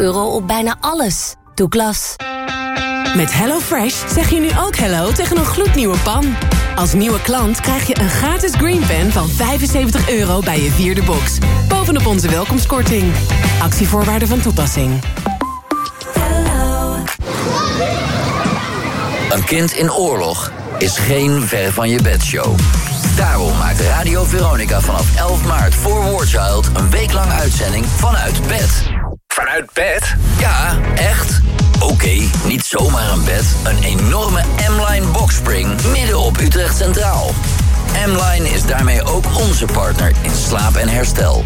euro op bijna alles. Douglas. Met HelloFresh zeg je nu ook hello tegen een gloednieuwe pan. Als nieuwe klant krijg je een gratis green pen van 75 euro bij je vierde box. Bovenop onze welkomstkorting. Actievoorwaarden van toepassing. Een kind in oorlog is geen ver van je bedshow. Daarom maakt Radio Veronica vanaf 11 maart voor War Child... een weeklang uitzending vanuit bed. Vanuit bed? Ja, echt. Oké, niet zomaar een bed. Een enorme M-Line boxspring midden op Utrecht Centraal. M-Line is daarmee ook onze partner in slaap en herstel.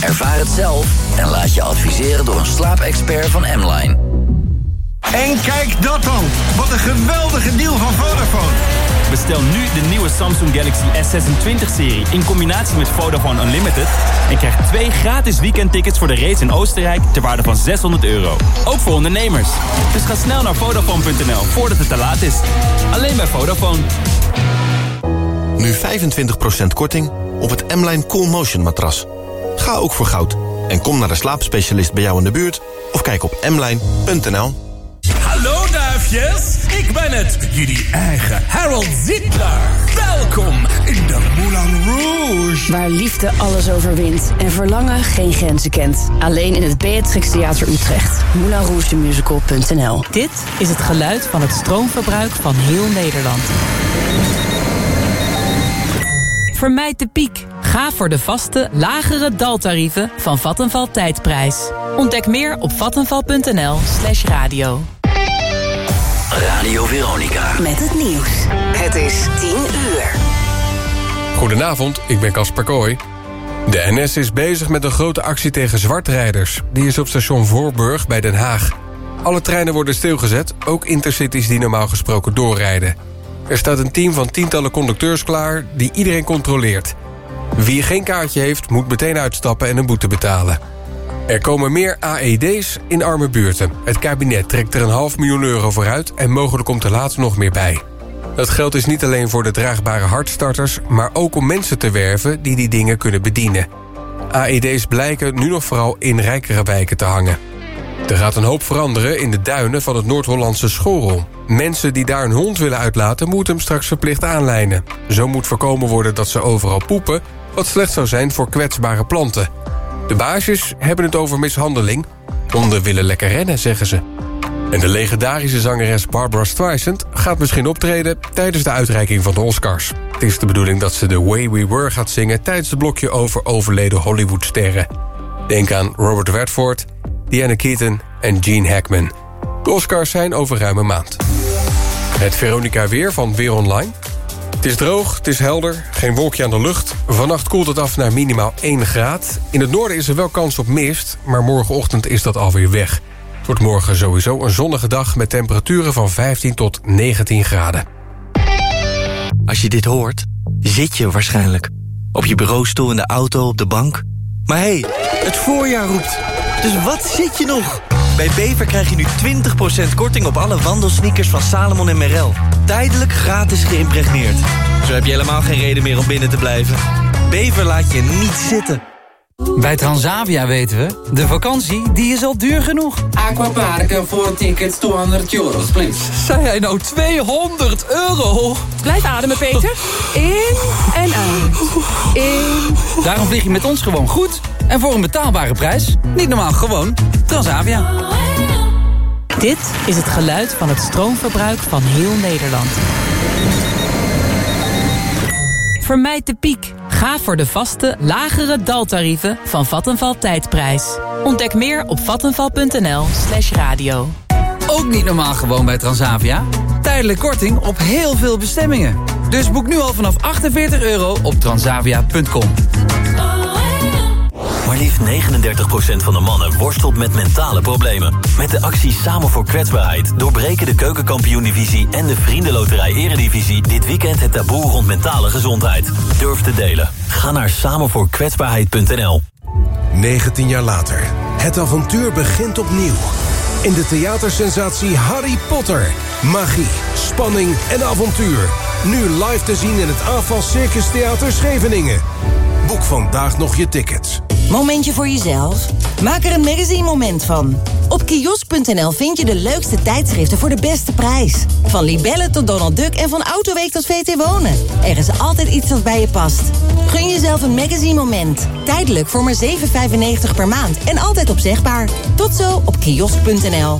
Ervaar het zelf en laat je adviseren door een slaapexpert van M-Line. En kijk dat dan! Wat een geweldige deal van Vodafone! Bestel nu de nieuwe Samsung Galaxy S26-serie in combinatie met Vodafone Unlimited... en krijg twee gratis weekendtickets voor de race in Oostenrijk ter waarde van 600 euro. Ook voor ondernemers. Dus ga snel naar Vodafone.nl voordat het te laat is. Alleen bij Vodafone. Nu 25% korting op het M-Line Cool Motion matras. Ga ook voor goud en kom naar de slaapspecialist bij jou in de buurt... of kijk op mline.nl. Hallo duifjes, ik ben het, jullie eigen Harold Zitler. Welkom in de Moulin Rouge. Waar liefde alles overwint en verlangen geen grenzen kent. Alleen in het Beatrix Theater Utrecht. MoulinRougeTheMusical.nl Dit is het geluid van het stroomverbruik van heel Nederland. Vermijd de piek. Ga voor de vaste, lagere daltarieven van Vattenval Tijdprijs. Ontdek meer op vattenval.nl slash radio. Radio Veronica. Met het nieuws. Het is 10 uur. Goedenavond, ik ben Casper Kooi. De NS is bezig met een grote actie tegen zwartrijders. Die is op station Voorburg bij Den Haag. Alle treinen worden stilgezet, ook intercities die normaal gesproken doorrijden. Er staat een team van tientallen conducteurs klaar die iedereen controleert. Wie geen kaartje heeft, moet meteen uitstappen en een boete betalen. Er komen meer AED's in arme buurten. Het kabinet trekt er een half miljoen euro voor uit... en mogelijk komt er later nog meer bij. Dat geld is niet alleen voor de draagbare hartstarters... maar ook om mensen te werven die die dingen kunnen bedienen. AED's blijken nu nog vooral in rijkere wijken te hangen. Er gaat een hoop veranderen in de duinen van het Noord-Hollandse Schorrel. Mensen die daar een hond willen uitlaten... moeten hem straks verplicht aanlijnen. Zo moet voorkomen worden dat ze overal poepen... wat slecht zou zijn voor kwetsbare planten... De baasjes hebben het over mishandeling. Honden willen lekker rennen, zeggen ze. En de legendarische zangeres Barbara Streisand gaat misschien optreden... tijdens de uitreiking van de Oscars. Het is de bedoeling dat ze The Way We Were gaat zingen... tijdens het blokje over overleden Hollywoodsterren. Denk aan Robert Redford, Diana Keaton en Gene Hackman. De Oscars zijn over ruim een maand. Het Veronica Weer van Weer Online... Het is droog, het is helder, geen wolkje aan de lucht. Vannacht koelt het af naar minimaal 1 graad. In het noorden is er wel kans op mist, maar morgenochtend is dat alweer weg. Het wordt morgen sowieso een zonnige dag met temperaturen van 15 tot 19 graden. Als je dit hoort, zit je waarschijnlijk. Op je bureaustoel, in de auto, op de bank. Maar hé, hey, het voorjaar roept. Dus wat zit je nog? Bij Bever krijg je nu 20% korting op alle wandelsneakers van Salomon en Merrell. Tijdelijk gratis geïmpregneerd. Zo heb je helemaal geen reden meer om binnen te blijven. Bever laat je niet zitten. Bij Transavia weten we, de vakantie die is al duur genoeg. Aquaparken voor tickets 200 euro, please. Zei hij nou 200 euro? Blijf ademen, Peter. In en uit. In. Daarom vlieg je met ons gewoon goed. En voor een betaalbare prijs. Niet normaal, gewoon Transavia. Dit is het geluid van het stroomverbruik van heel Nederland. Vermijd de piek. Ga voor de vaste, lagere daltarieven van Vattenval Tijdprijs. Ontdek meer op vattenval.nl slash radio. Ook niet normaal gewoon bij Transavia. Tijdelijk korting op heel veel bestemmingen. Dus boek nu al vanaf 48 euro op transavia.com. Maar liefst 39% van de mannen worstelt met mentale problemen. Met de actie Samen voor Kwetsbaarheid doorbreken de Keukenkampioen-divisie en de Vriendenloterij Eredivisie dit weekend het taboe rond mentale gezondheid. Durf te delen. Ga naar samenvoorkwetsbaarheid.nl 19 jaar later. Het avontuur begint opnieuw. In de theatersensatie Harry Potter. Magie, spanning en avontuur. Nu live te zien in het AFAS Circus Theater Scheveningen. Boek vandaag nog je tickets. Momentje voor jezelf? Maak er een magazine moment van. Op kiosk.nl vind je de leukste tijdschriften voor de beste prijs. Van Libelle tot Donald Duck en van Autoweek tot VT Wonen. Er is altijd iets dat bij je past. Gun jezelf een magazine moment. Tijdelijk voor maar 7,95 per maand en altijd opzegbaar. Tot zo op kiosk.nl.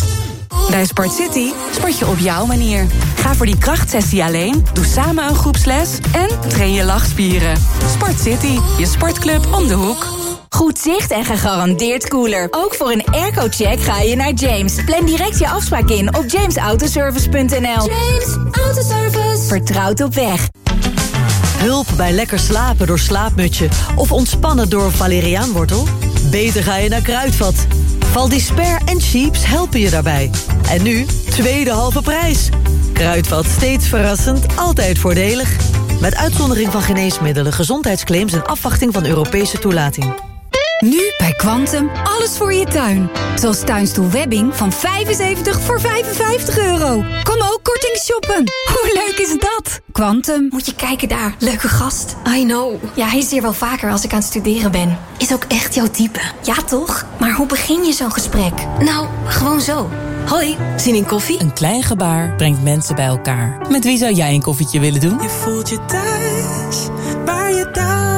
Bij Sport City sport je op jouw manier. Ga voor die krachtsessie alleen, doe samen een groepsles en train je lachspieren. Sport City, je sportclub om de hoek. Goed zicht en gegarandeerd cooler. Ook voor een airco-check ga je naar James. Plan direct je afspraak in op jamesautoservice.nl. James Autoservice. Vertrouwd op weg. Hulp bij lekker slapen door slaapmutje of ontspannen door valeriaanwortel? Beter ga je naar Kruidvat. Valdisper en Cheaps helpen je daarbij. En nu, tweede halve prijs. Kruidvat steeds verrassend, altijd voordelig. Met uitzondering van geneesmiddelen, gezondheidsclaims... en afwachting van Europese toelating. Nu bij Quantum alles voor je tuin. Zoals tuinstoel Webbing van 75 voor 55 euro. Kom ook korting shoppen. Hoe leuk is dat? Quantum. Moet je kijken daar, leuke gast. I know. Ja, hij is hier wel vaker als ik aan het studeren ben. Is ook echt jouw type. Ja, toch? Maar hoe begin je zo'n gesprek? Nou, gewoon zo. Hoi, zin in koffie? Een klein gebaar brengt mensen bij elkaar. Met wie zou jij een koffietje willen doen? Je voelt je thuis, waar je touwen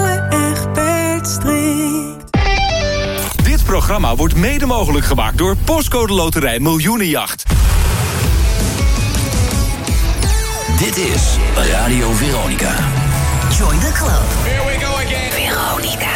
programma wordt mede mogelijk gemaakt door Postcode Loterij Miljoenenjacht. Dit is Radio Veronica. Join the club. Here we go again. Veronica.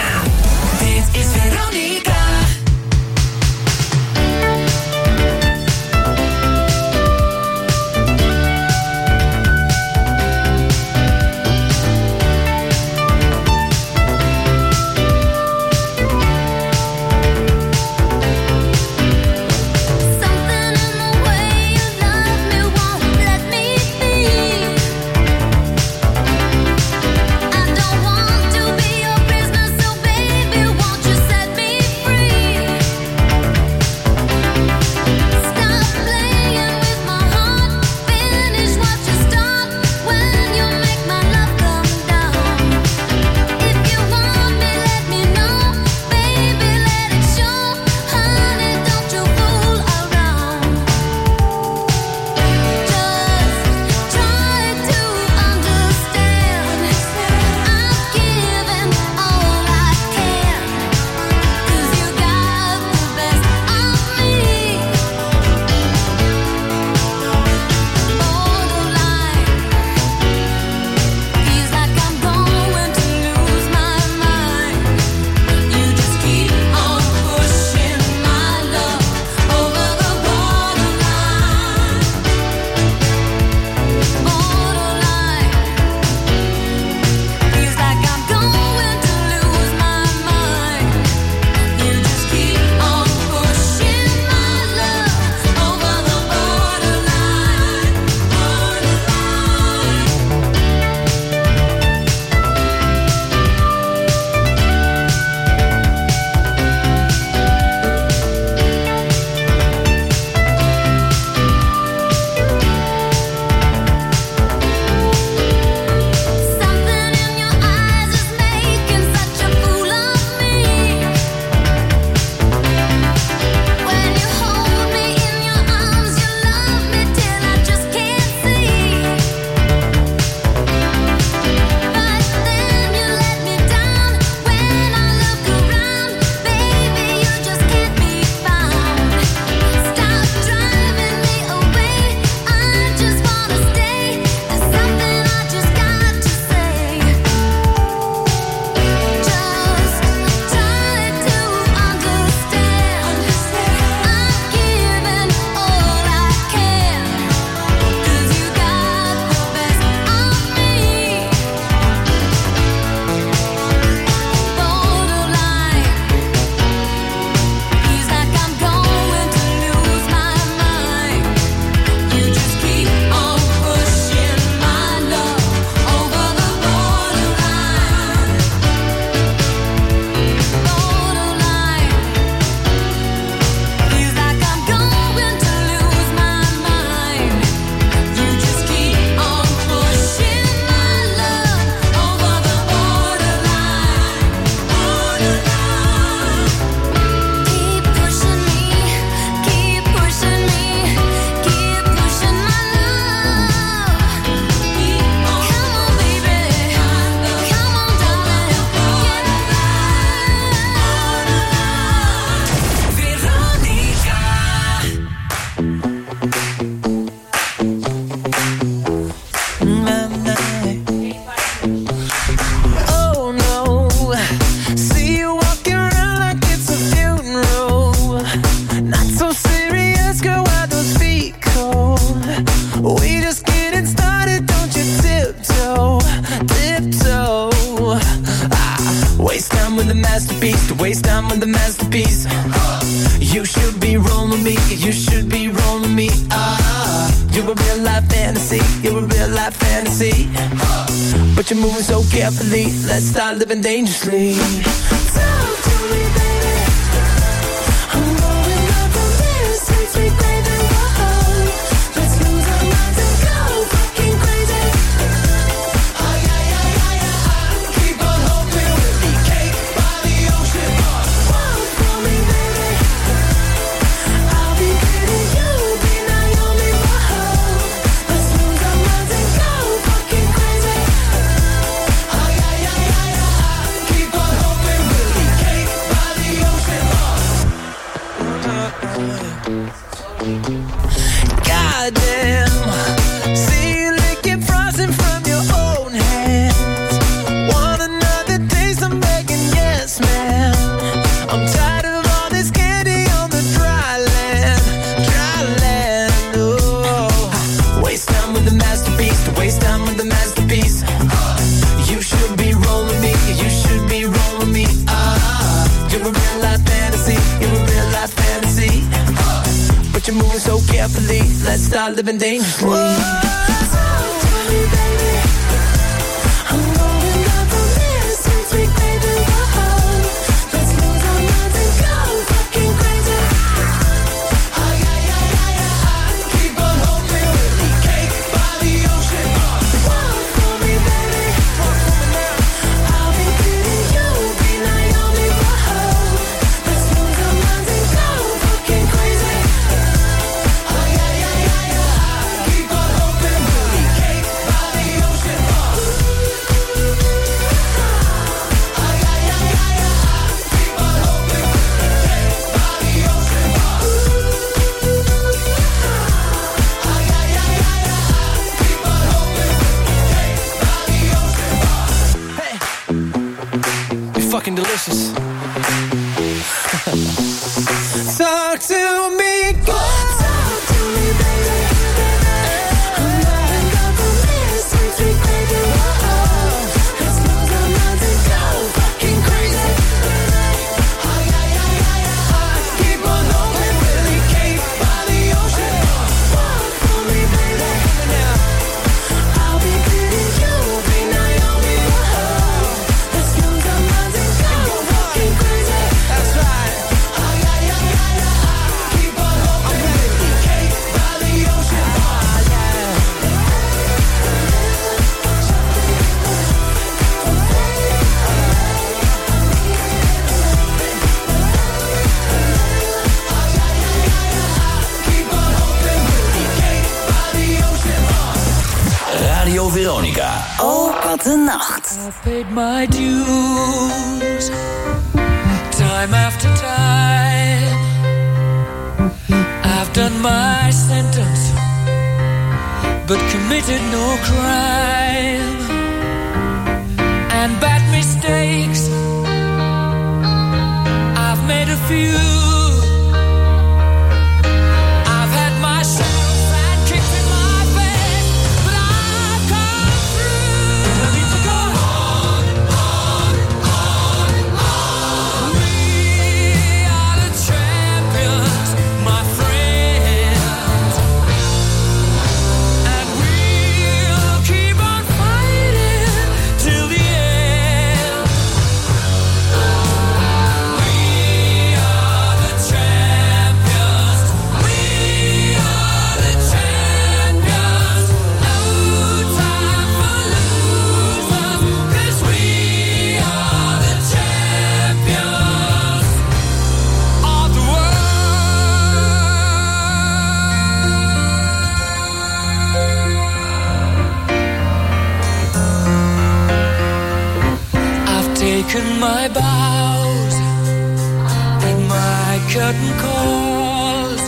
living thing. in my bows and my curtain calls.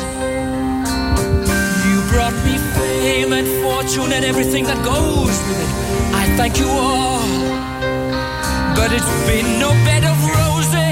You brought me fame and fortune and everything that goes with it. I thank you all, but it's been no bed of roses.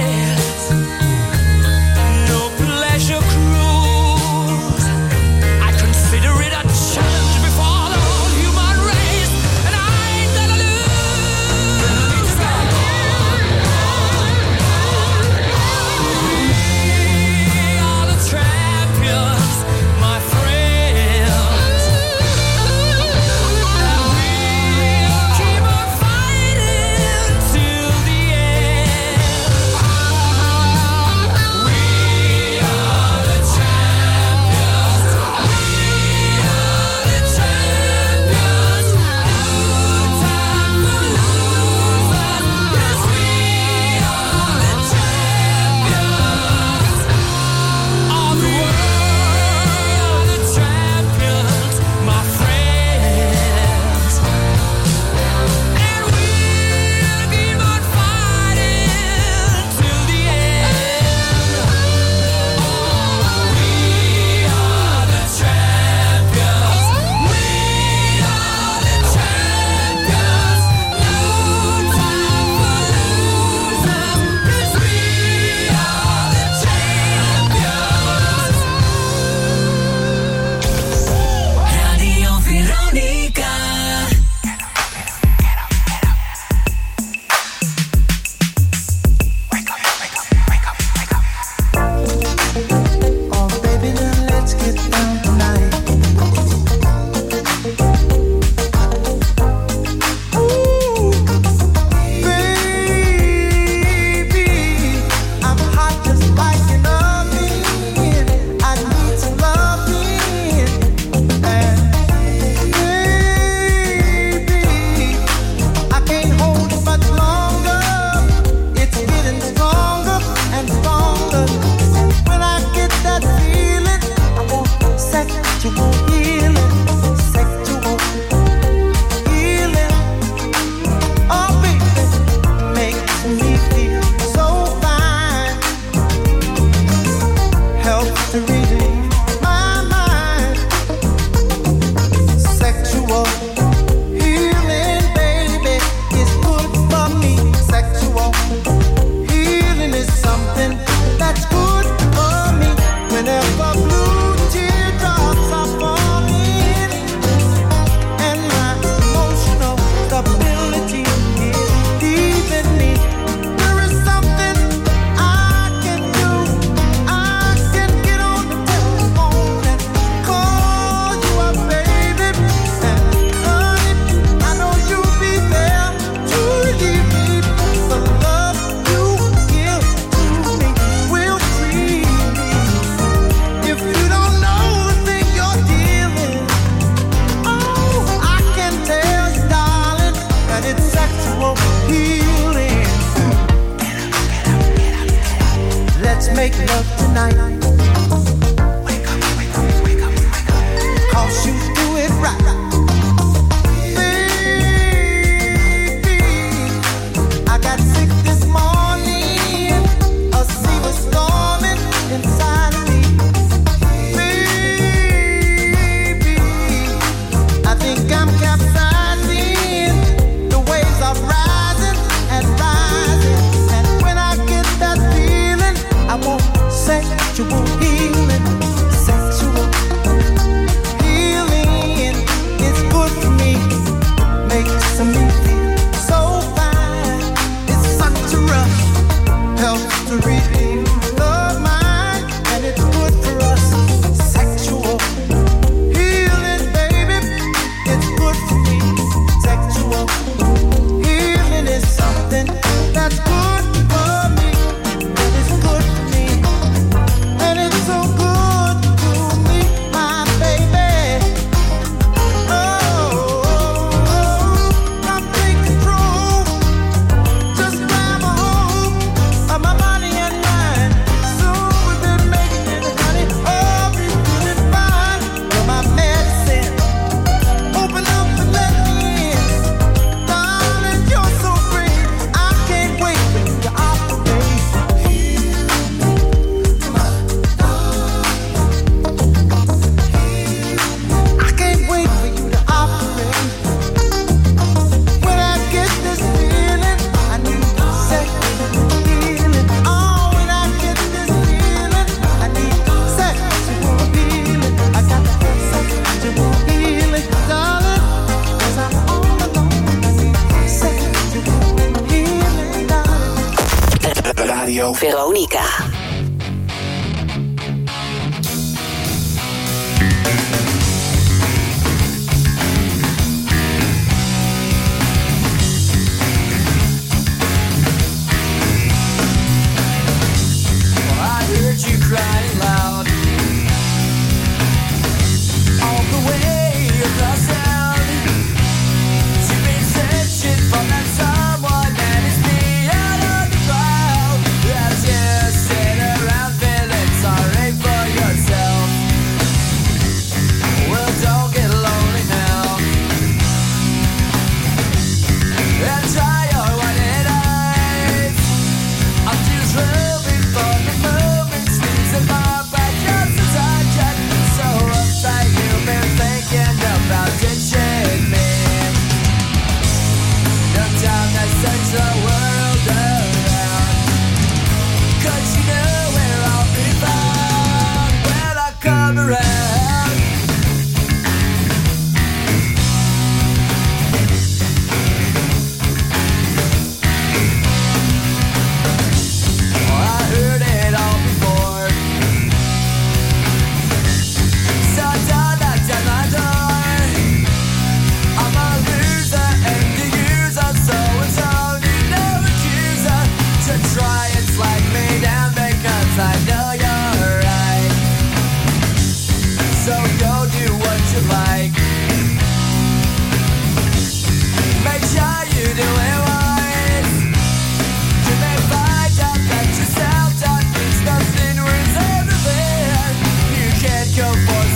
Veronica.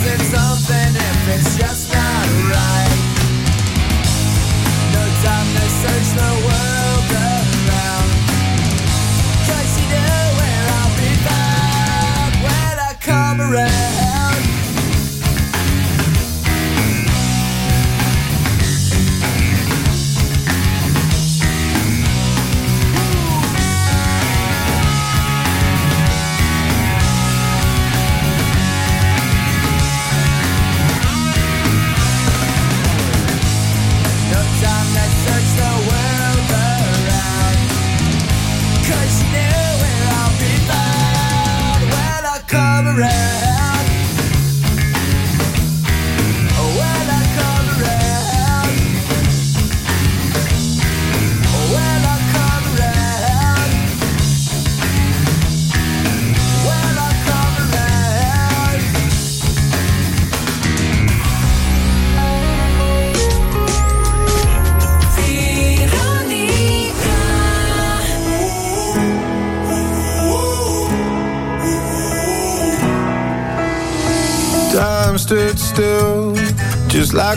something, something.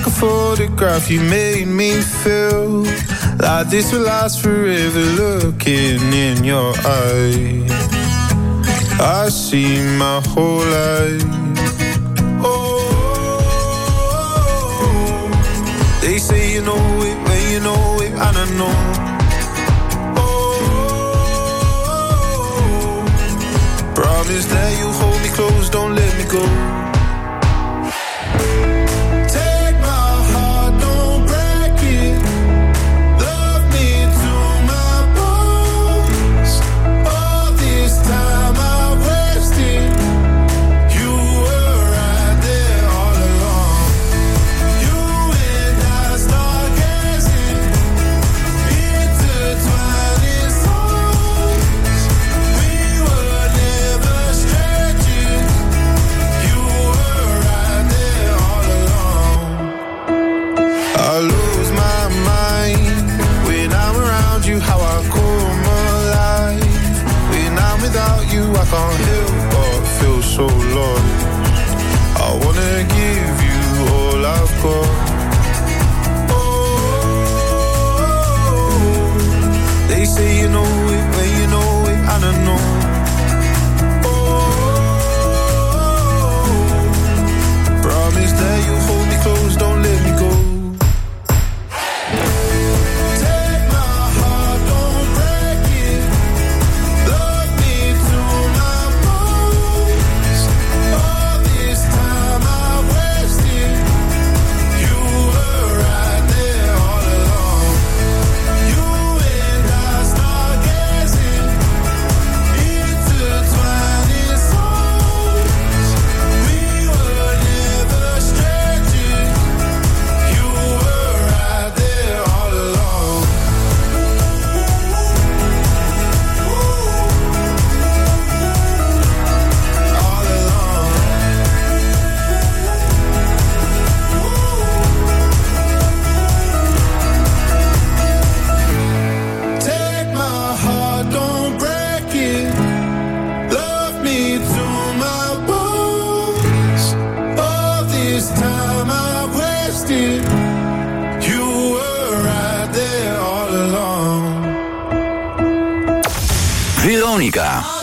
a photograph, you made me feel like this will last forever. Looking in your eyes, I see my whole life. Oh, they say you know it when you know it, and I know. Oh, promise that you hold me close, don't let me go. You were right there all along. Veronica.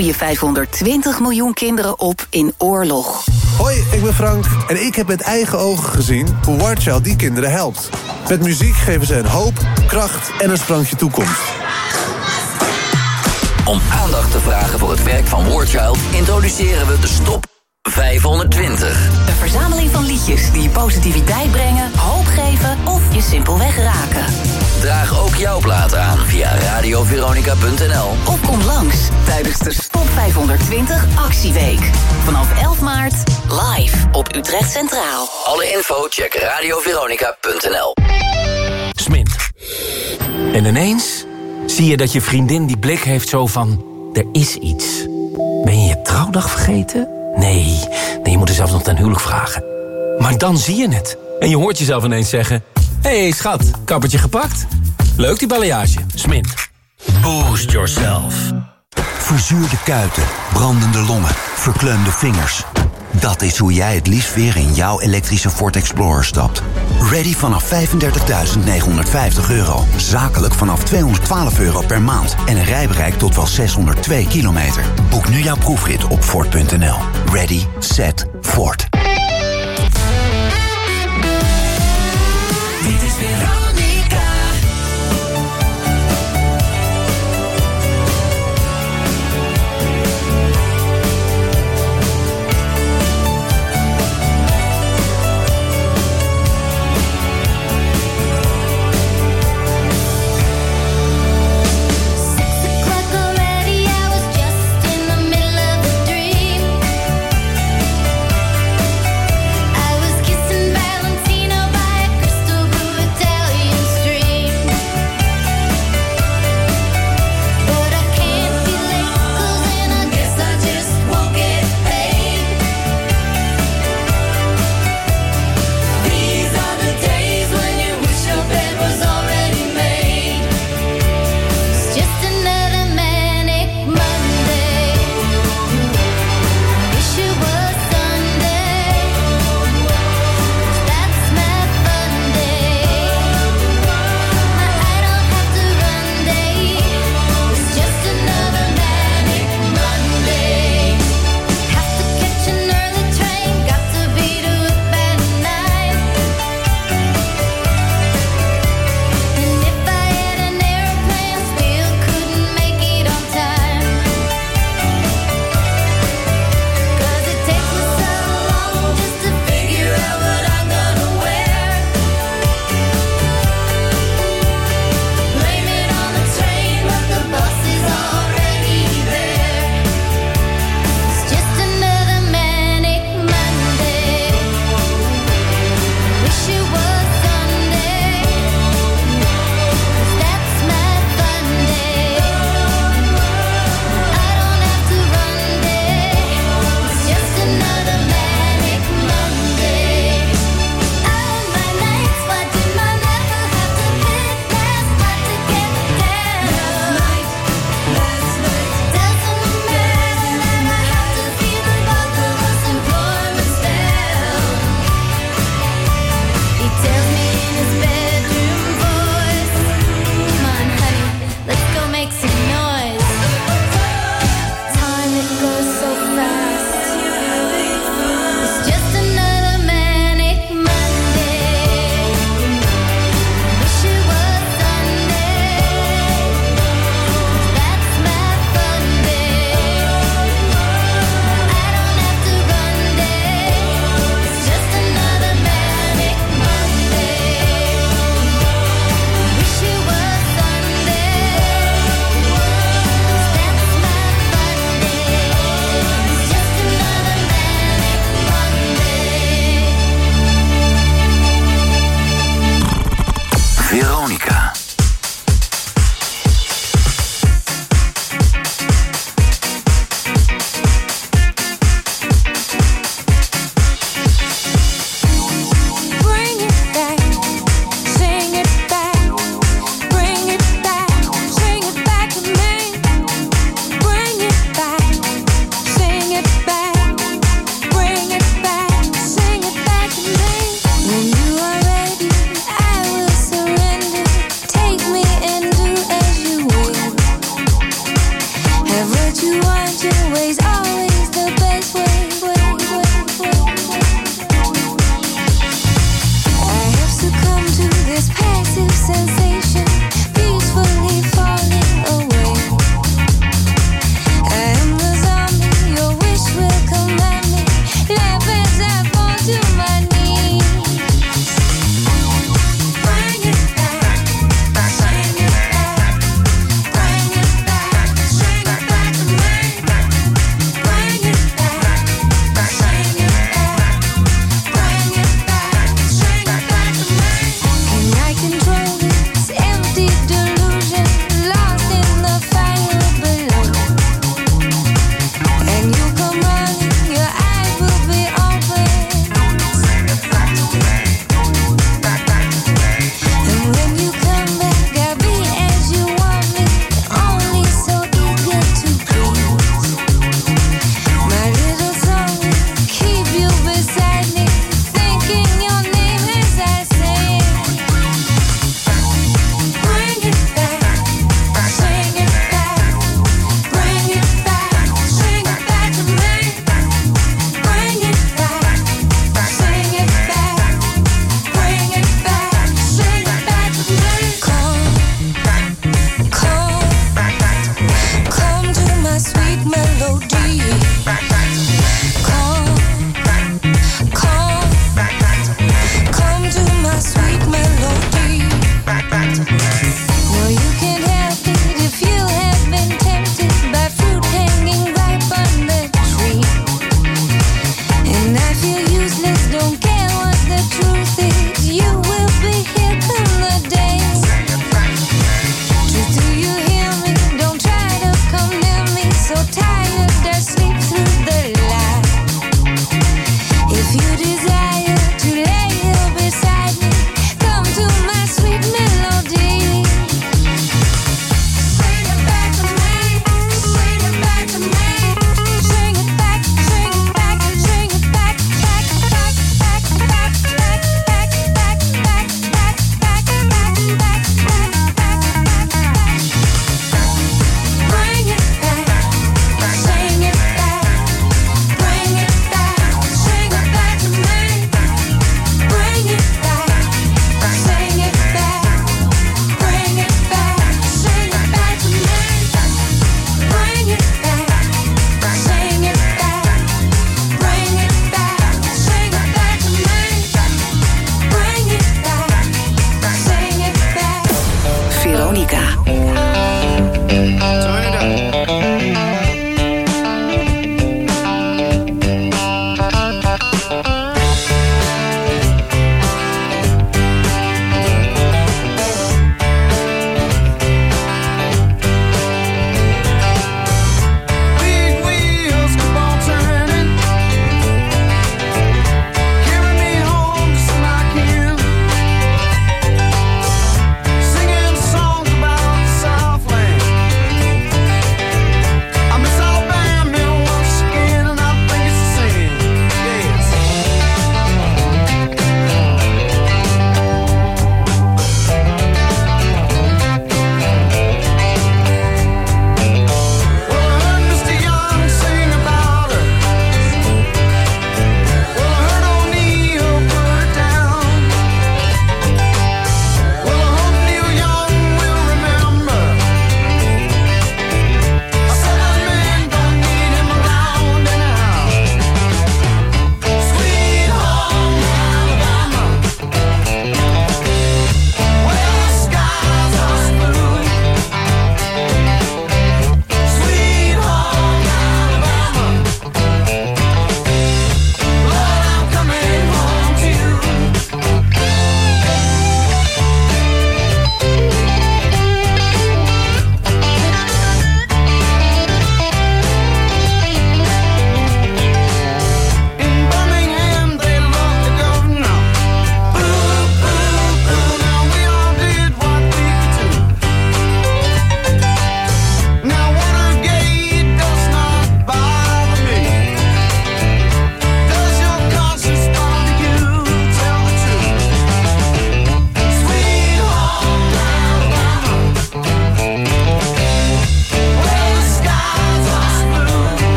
Groeien 520 miljoen kinderen op in oorlog. Hoi, ik ben Frank en ik heb met eigen ogen gezien hoe Warchild die kinderen helpt. Met muziek geven ze een hoop, kracht en een sprankje toekomst. Om aandacht te vragen voor het werk van Warchild introduceren we de Stop 520. Een verzameling van liedjes die je positiviteit brengen, hoop geven of je simpelweg raken. Draag ook jouw plaat aan via radioveronica.nl. Of kom langs tijdens de Stop 520 Actieweek. Vanaf 11 maart live op Utrecht Centraal. Alle info check radioveronica.nl. Smint. En ineens zie je dat je vriendin die blik heeft zo van... er is iets. Ben je je trouwdag vergeten? Nee, nee je moet er zelfs nog ten huwelijk vragen. Maar dan zie je het. En je hoort jezelf ineens zeggen hey, schat, kappertje gepakt? Leuk die balayage. Smint. Boost yourself. Verzuurde kuiten, brandende longen, verkleumde vingers. Dat is hoe jij het liefst weer in jouw elektrische Ford Explorer stapt. Ready vanaf 35.950 euro. Zakelijk vanaf 212 euro per maand. En een rijbereik tot wel 602 kilometer. Boek nu jouw proefrit op Ford.nl. Ready, set, Ford.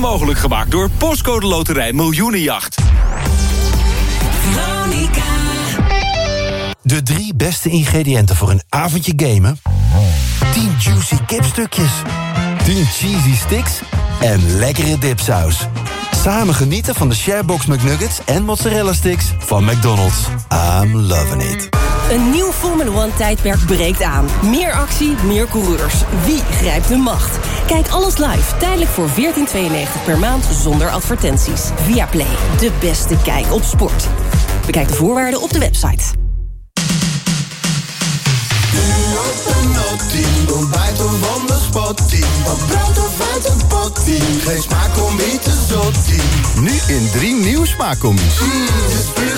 Mede mogelijk gemaakt door Postcode Loterij Miljoenenjacht. Veronica. De drie beste ingrediënten voor een avondje gamen. 10 juicy kipstukjes. 10 cheesy sticks. En lekkere dipsaus. Samen genieten van de Sharebox McNuggets en mozzarella sticks van McDonald's. I'm loving it. Een nieuw Formula One tijdperk breekt aan. Meer actie, meer coureurs. Wie grijpt de macht? Kijk alles live, tijdelijk voor 14,92 per maand zonder advertenties. Via Play, de beste kijk op sport. Bekijk de voorwaarden op de website. Ontbijt of wonderspottie Wat brood of uit een pottie Geen smaakcombi te zottie Nu in drie nieuwe smaakcombi's. Mmm, het is puur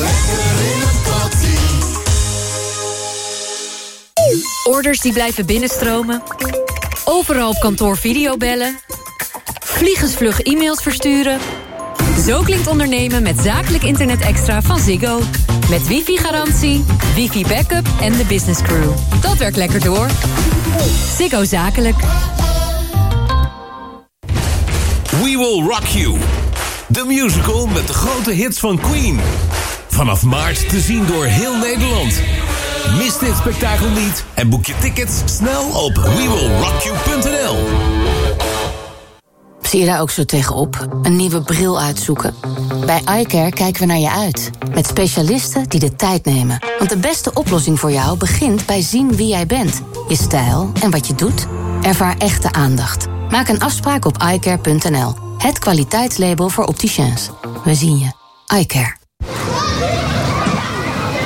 Lekker in een Orders die blijven binnenstromen. Overal op kantoor videobellen. Vliegensvlug e-mails versturen. Zo klinkt ondernemen met zakelijk internet extra van Ziggo. Met wifi-garantie, wifi-backup en de business crew. Dat werkt lekker door. Ziggo Zakelijk. We Will Rock You. De musical met de grote hits van Queen. Vanaf maart te zien door heel Nederland. Mis dit spektakel niet en boek je tickets snel op wewillrockyou.nl. Zie je daar ook zo tegenop? Een nieuwe bril uitzoeken? Bij iCare kijken we naar je uit. Met specialisten die de tijd nemen. Want de beste oplossing voor jou begint bij zien wie jij bent. Je stijl en wat je doet. Ervaar echte aandacht. Maak een afspraak op iCare.nl. Het kwaliteitslabel voor opticiens. We zien je. iCare.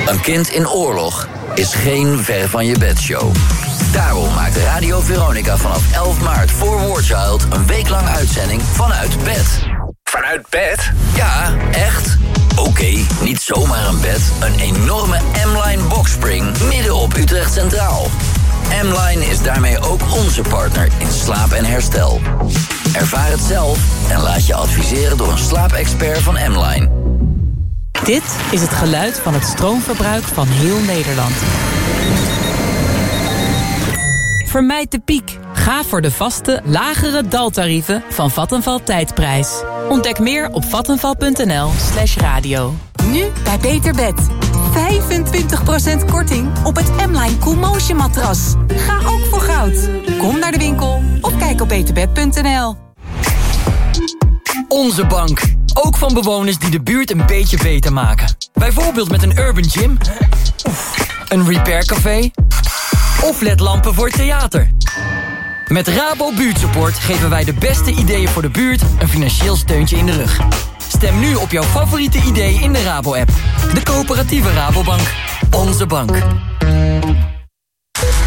Een kind in oorlog is geen ver van je bedshow. Daarom maakt Radio Veronica vanaf 11 maart voor War Child een week lang uitzending vanuit bed. Vanuit bed? Ja, echt. Oké, niet zomaar een bed. Een enorme M-Line boxspring midden op Utrecht Centraal. M-Line is daarmee ook onze partner in slaap en herstel. Ervaar het zelf en laat je adviseren door een slaapexpert van M-Line. Dit is het geluid van het stroomverbruik van heel Nederland. Vermijd de piek. Ga voor de vaste, lagere daltarieven van Vattenval Tijdprijs. Ontdek meer op vattenval.nl slash radio. Nu bij Beter Bed. 25% korting op het M-Line Coolmotion matras. Ga ook voor goud. Kom naar de winkel of kijk op beterbed.nl. Onze bank. Ook van bewoners die de buurt een beetje beter maken. Bijvoorbeeld met een urban gym. Een repaircafé. Of ledlampen voor het theater. Met Rabo Buurtsupport geven wij de beste ideeën voor de buurt... een financieel steuntje in de rug. Stem nu op jouw favoriete idee in de Rabo-app. De coöperatieve Rabobank. Onze bank.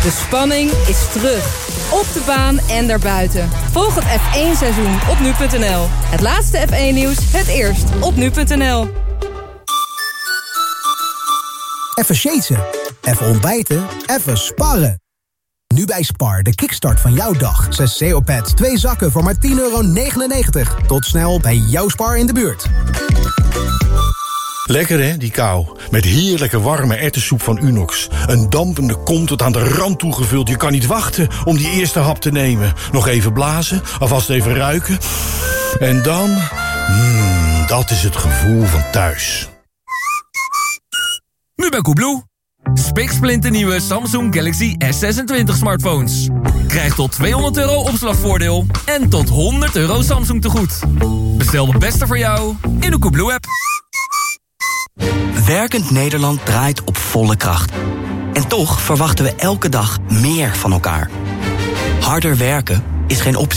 De spanning is terug. Op de baan en daarbuiten. Volg het F1-seizoen op nu.nl. Het laatste F1-nieuws, het eerst op nu.nl. Even shaten, even ontbijten, even sparren. Nu bij Spar, de kickstart van jouw dag. 6 CO-pads, 2 zakken voor maar 10,99 euro. Tot snel bij jouw Spar in de buurt. Lekker hè, die kou. Met heerlijke warme ertessoep van Unox. Een dampende kom tot aan de rand toegevuld. Je kan niet wachten om die eerste hap te nemen. Nog even blazen, alvast even ruiken. En dan... Mmm, dat is het gevoel van thuis. Nu bij Koebloe. Spiksplinter nieuwe Samsung Galaxy S26 smartphones. Krijg tot 200 euro opslagvoordeel en tot 100 euro Samsung tegoed. Bestel de beste voor jou in de Koebloe app. Werkend Nederland draait op volle kracht. En toch verwachten we elke dag meer van elkaar. Harder werken is geen optie.